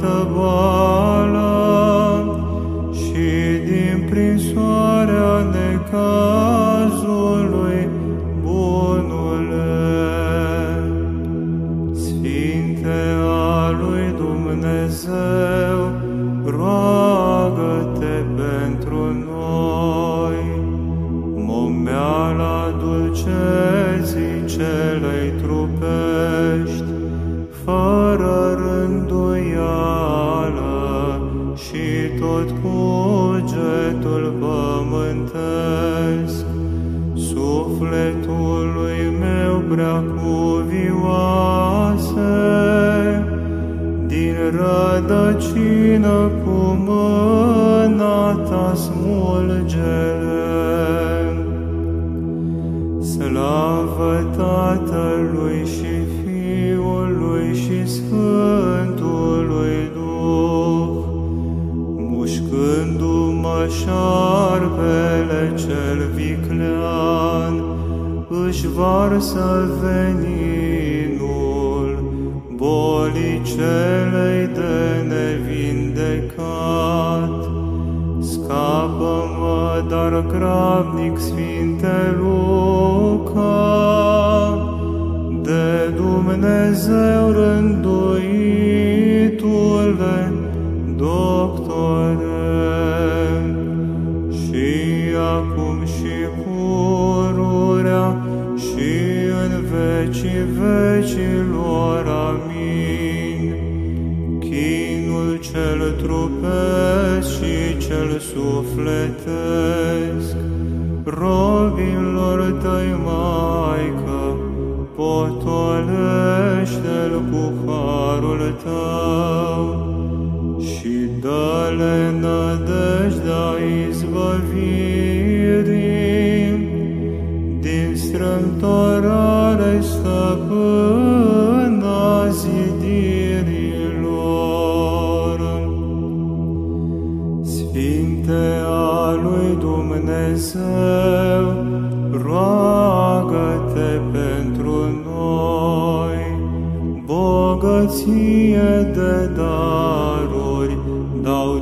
the wall. Rădăcină cu mâna ta smulgere. Slavă Tatălui și Fiului și Sfântului Duh, mușcându-mă șarpele cel viclean, își varsă veninul grabnic, Sfinte Luca, de Dumnezeu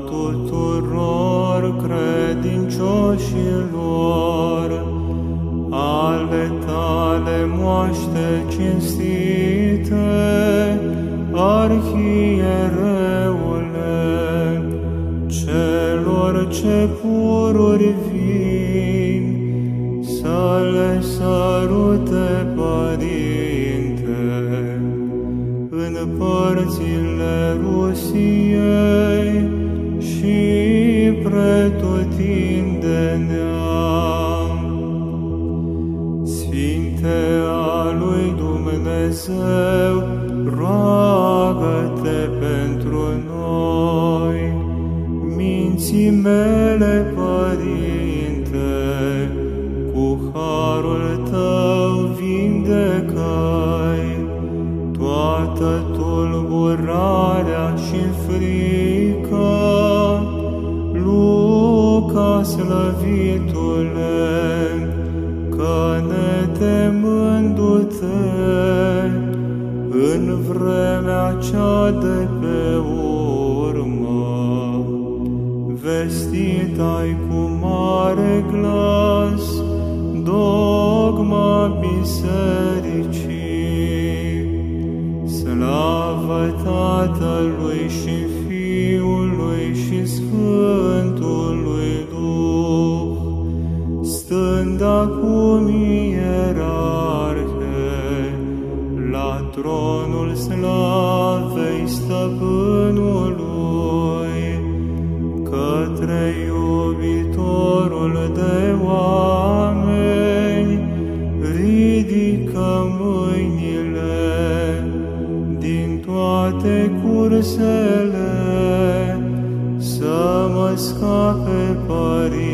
tuturor credincioșilor, ale tale moaște cinstite, arhiereule, celor ce pururi vin, să le sărute, Părinte, în părțile Rusiei și de tu minte în vremea cea de pe urmă. Vestit-ai cu mare glas dogma bisericii, slavă Tatălui și Fiului și Sfântului Duh, stând acum tronul slavei stăpânului, către iubitorul de oameni, ridică mâinile din toate cursele, să mă scape părinții.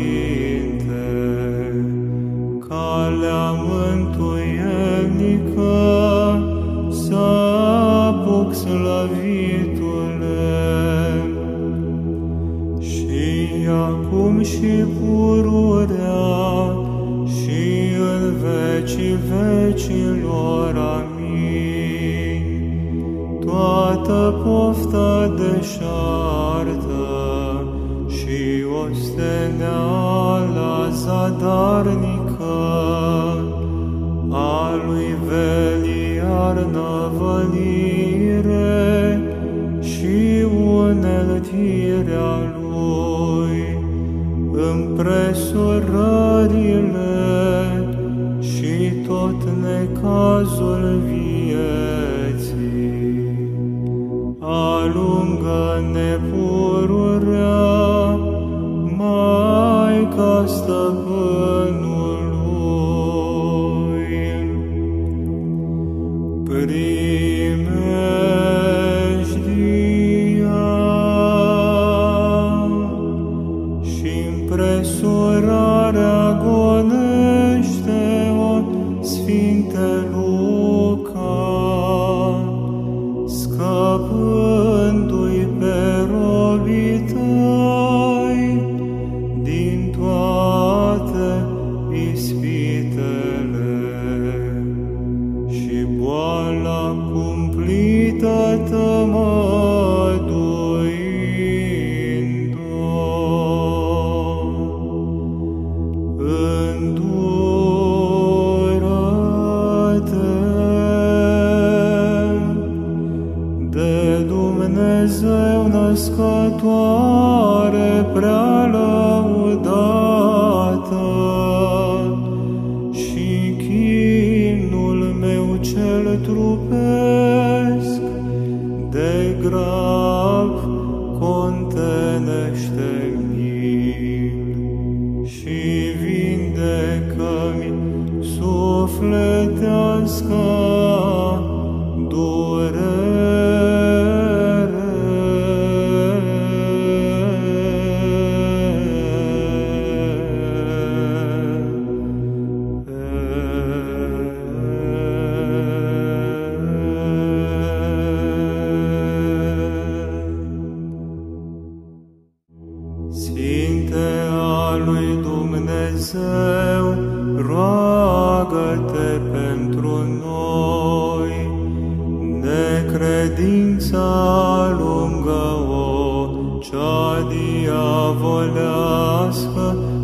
cea diavolească,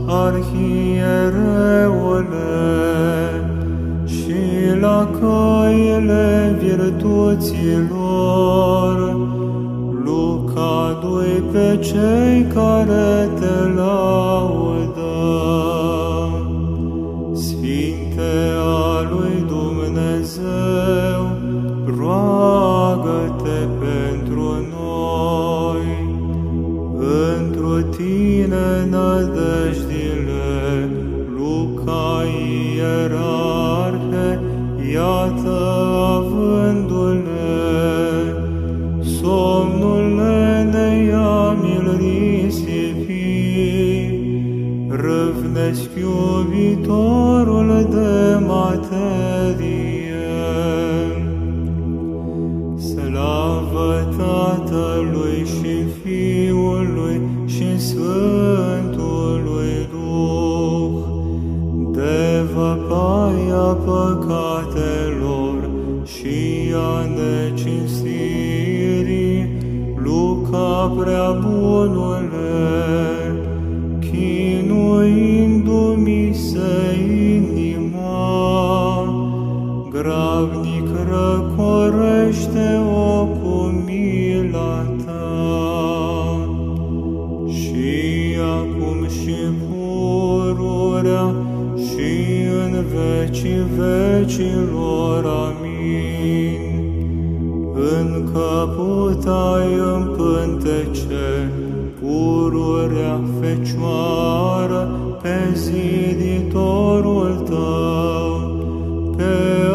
arhiereule, și la căile virtuților, Luca, dui pe cei care te laudă. Domnule, chinuindu-mi se inima, gravnic răcorește-o cu mila ta. Și acum și pururea și în vecii vecilor, amin. În căputai împântece, pururea Fecioară, pe ziditorul tău, pe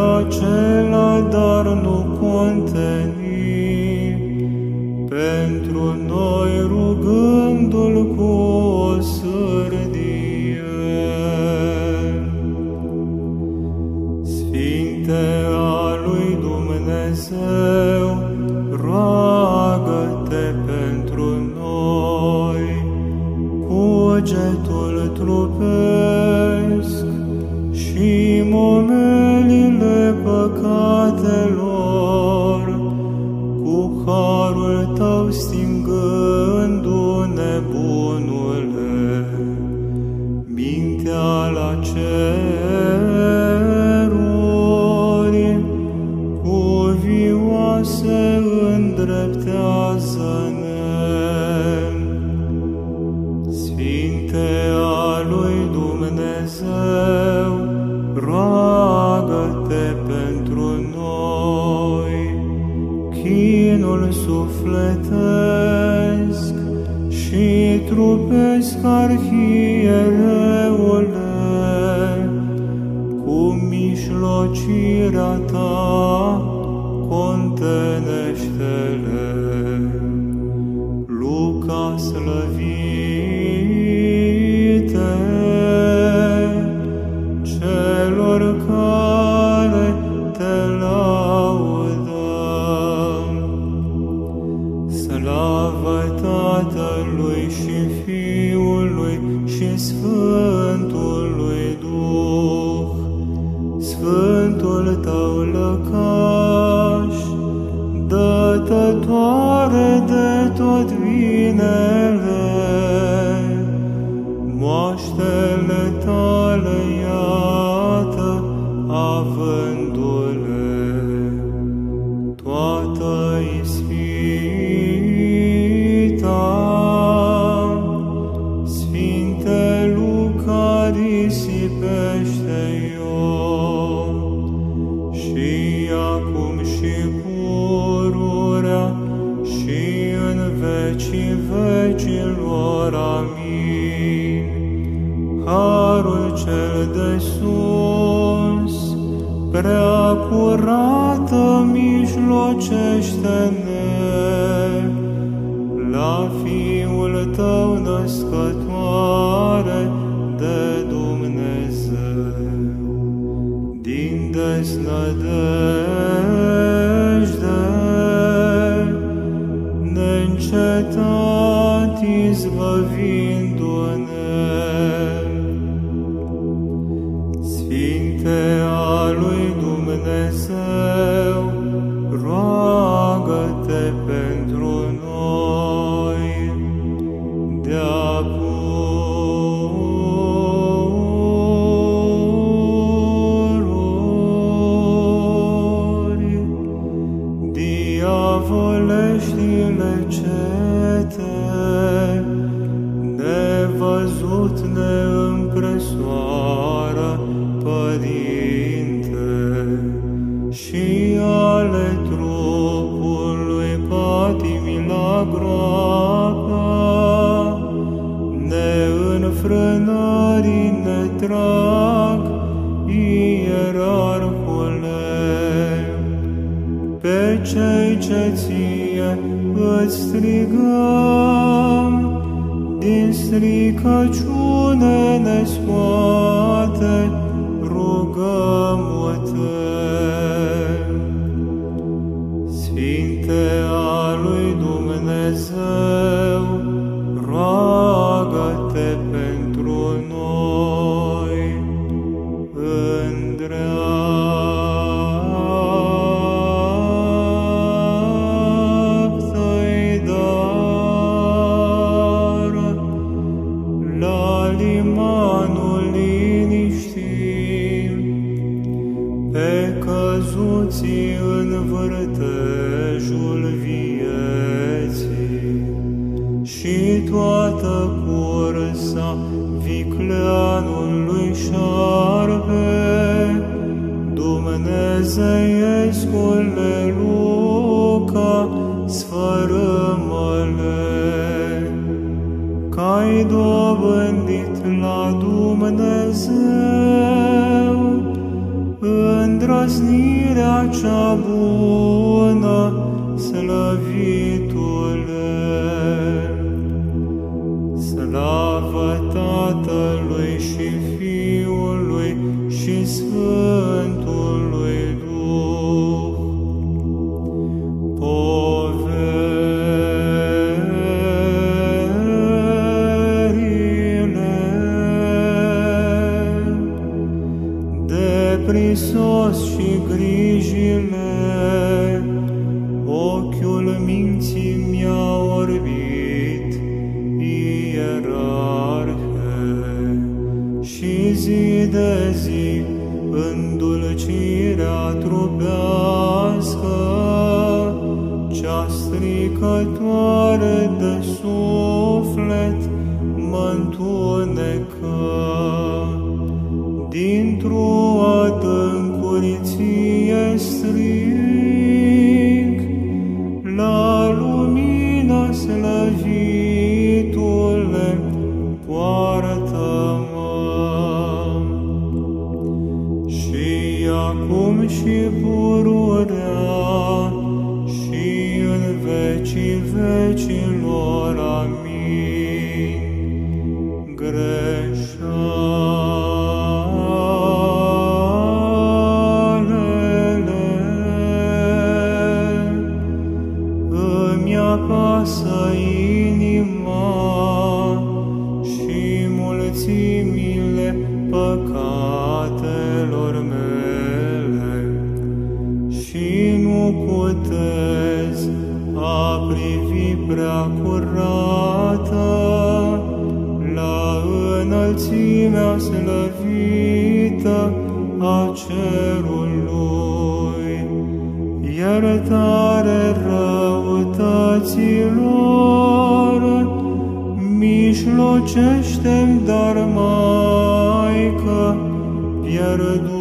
de pururi, la de zi, îndulcirea trupească, cea de suflet, înălțimea slăvită a cerului, iertare răutăților, mijlocește-mi, dar, Maică, pierdut.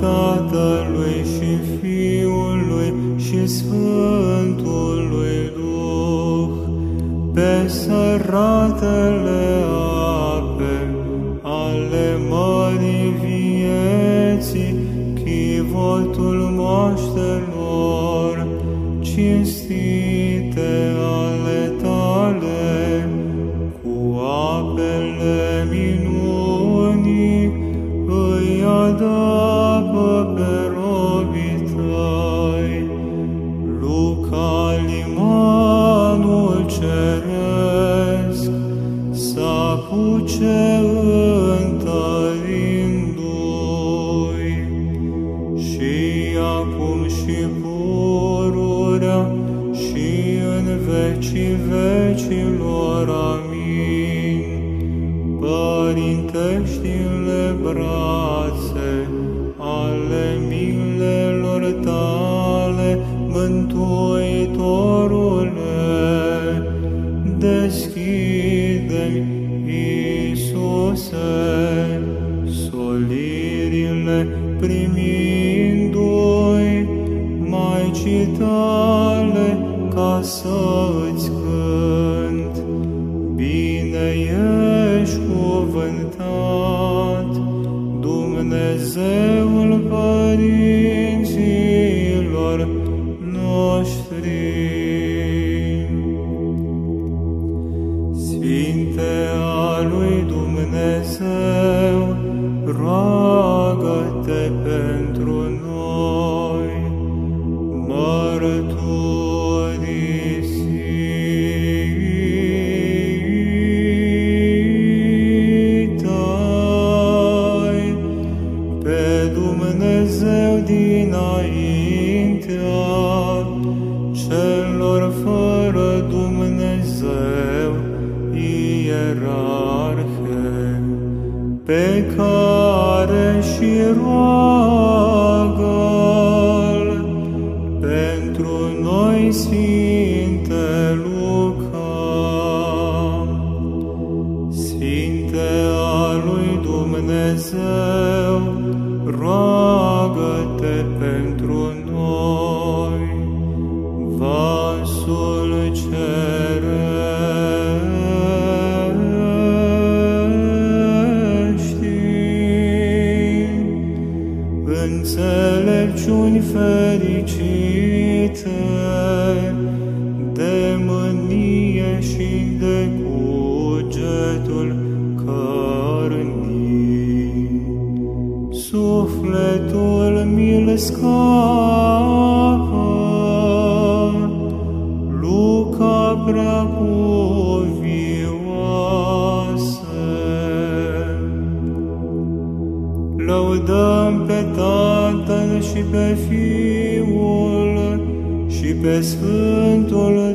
Tatălui și Fiului și Sfântului Duh, pe săratele ape ale mării vieții, chivotul moaștelor, cinstit primindu-i, Maicii tale, ca să-ți cânt. Bine ești cuvântat, Dumnezeul Părinte, depende. me scapă. Luca prea cuvioase. Lăudăm pe Tatăl și pe Fiul și pe Sfântul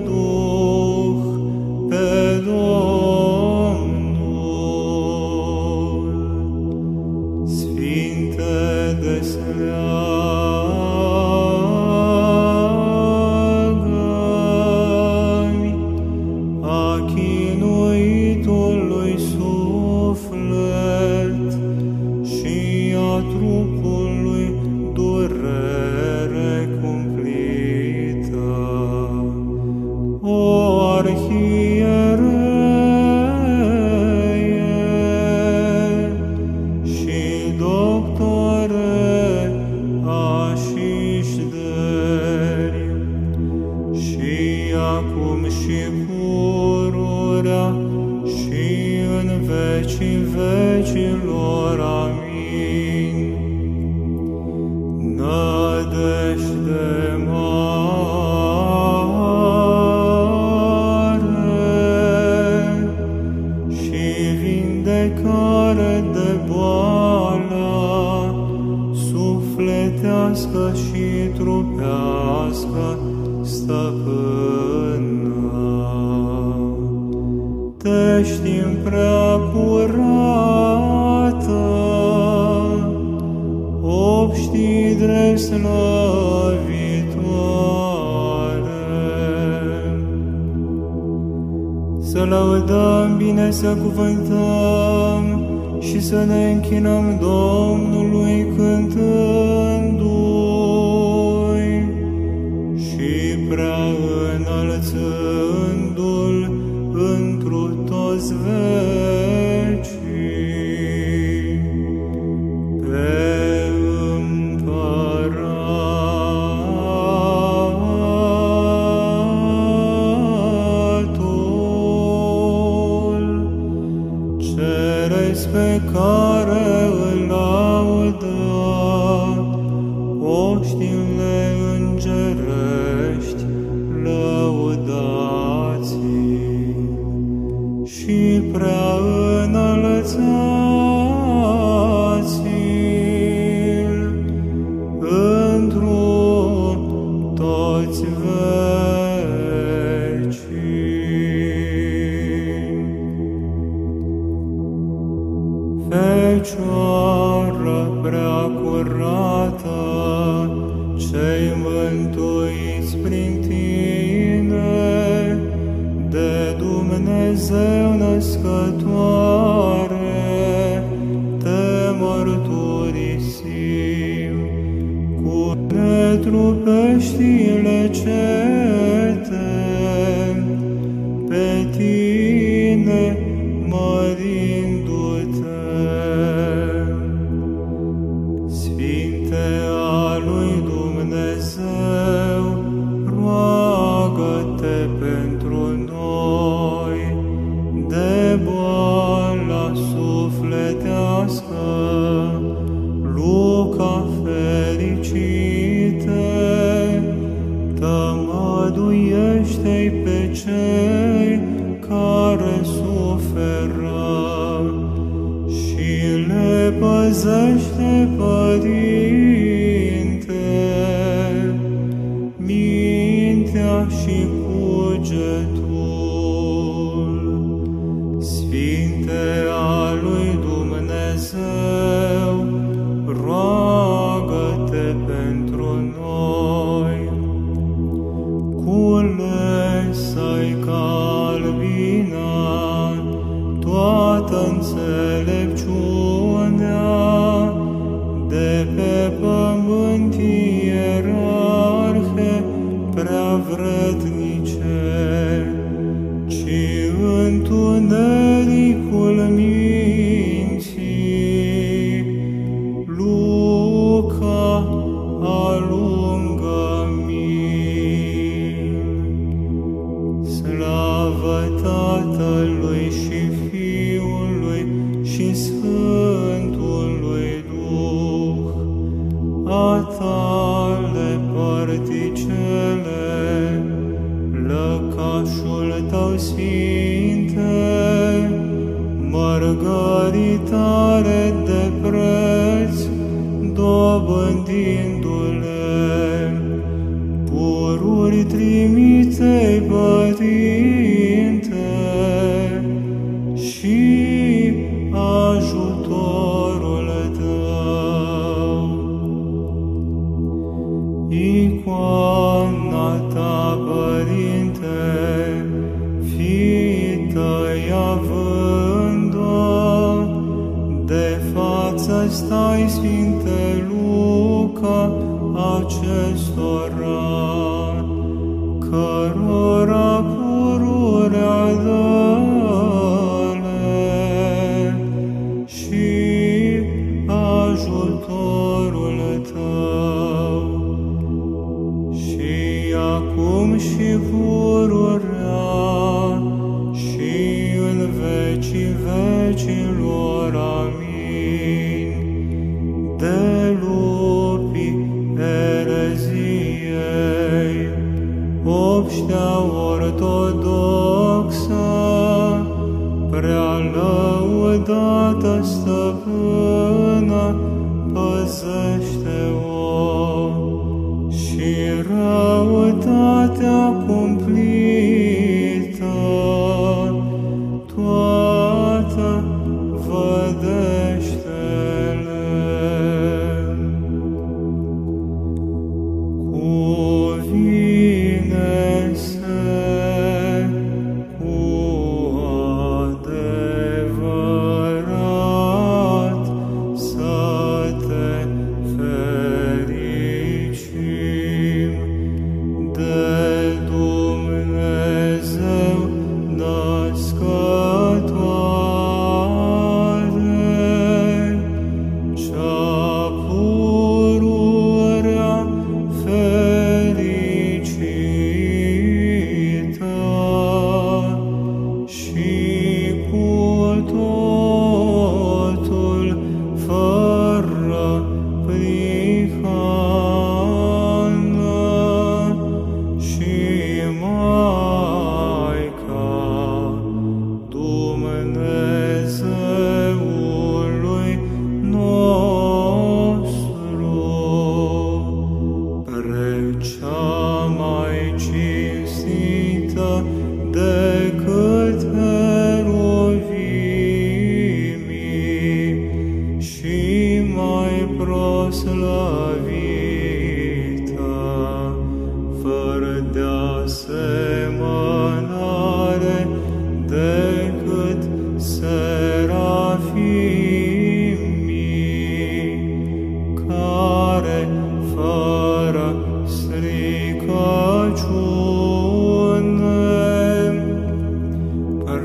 Bucură trupeștile cete, pe tine These are acestora, cărora pururea dă. Oh.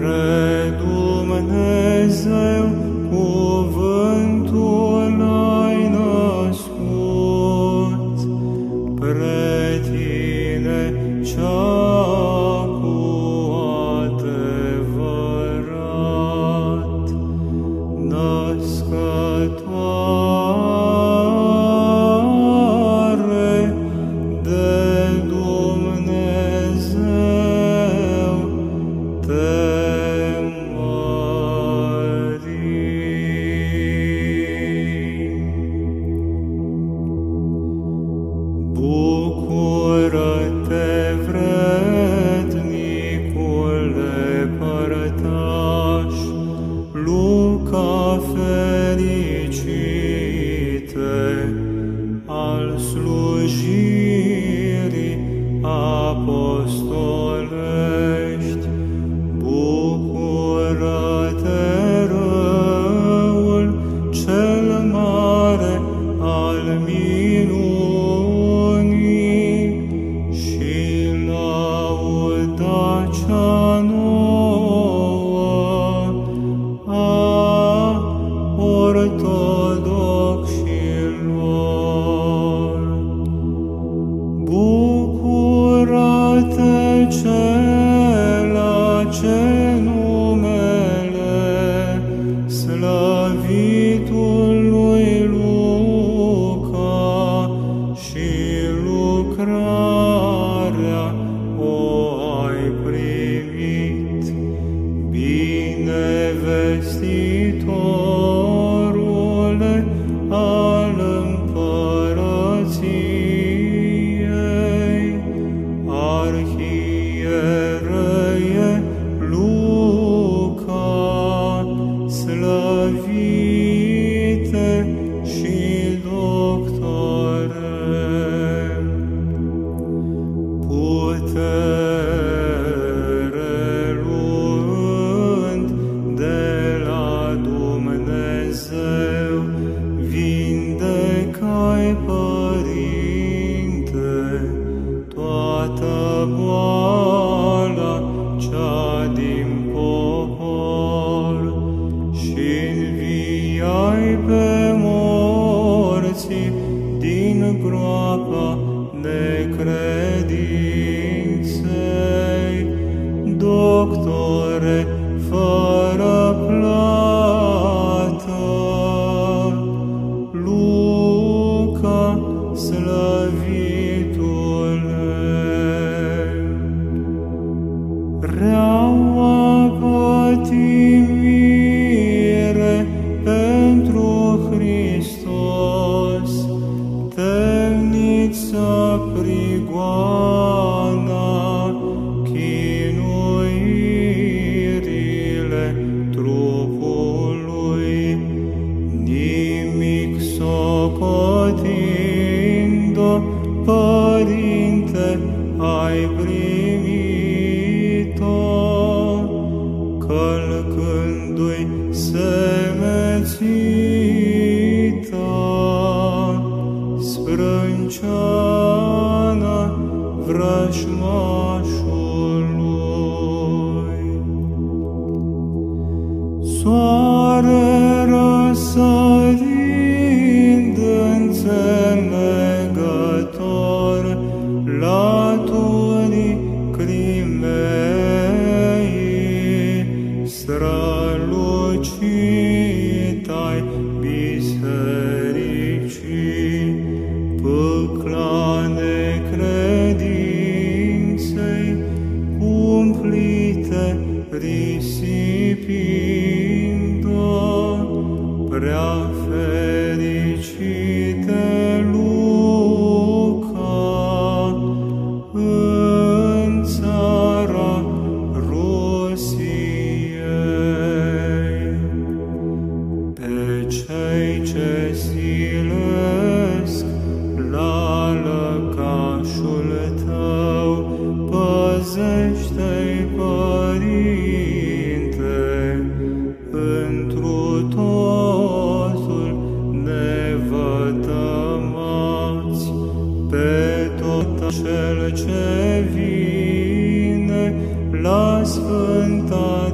Redum Nezeu прочь. Tot cel ce vine la sfânta